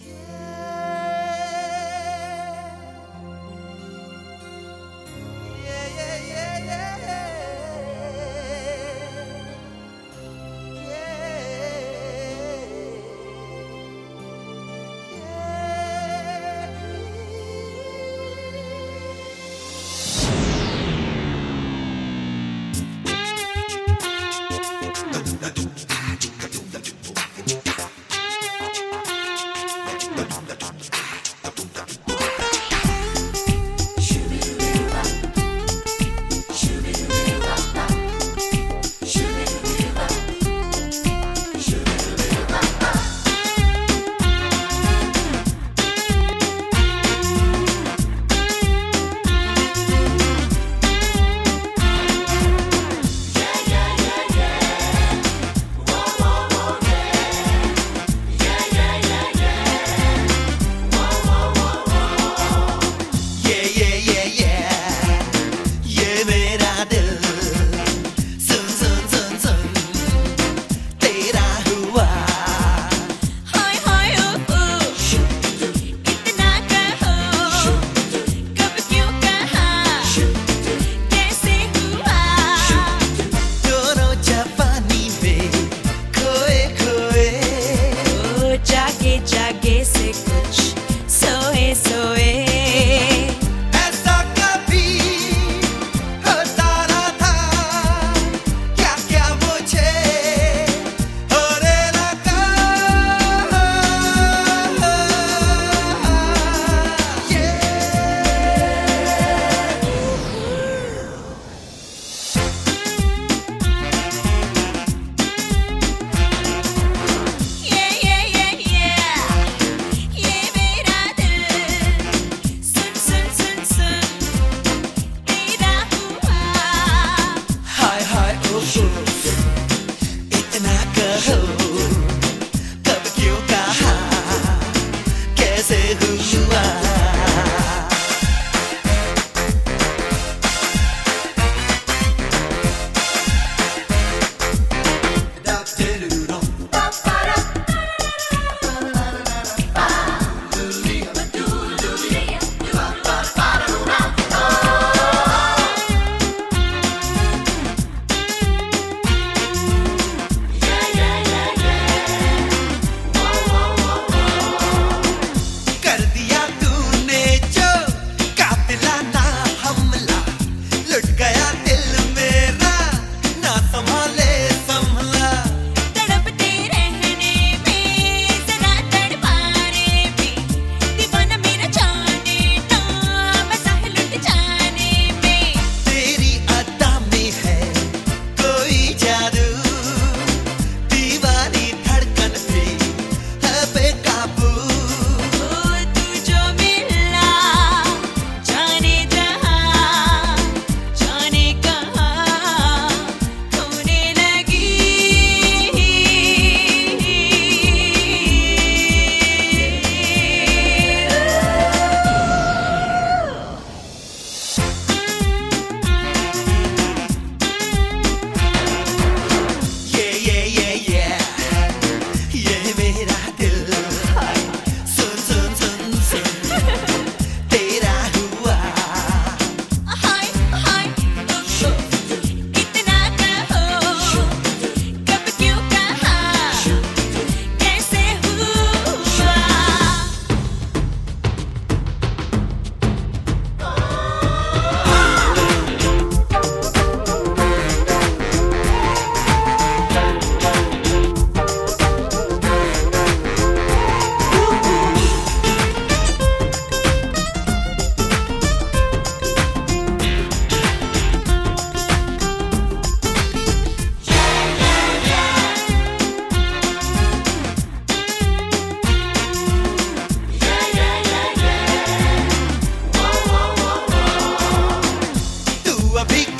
Yeah, a big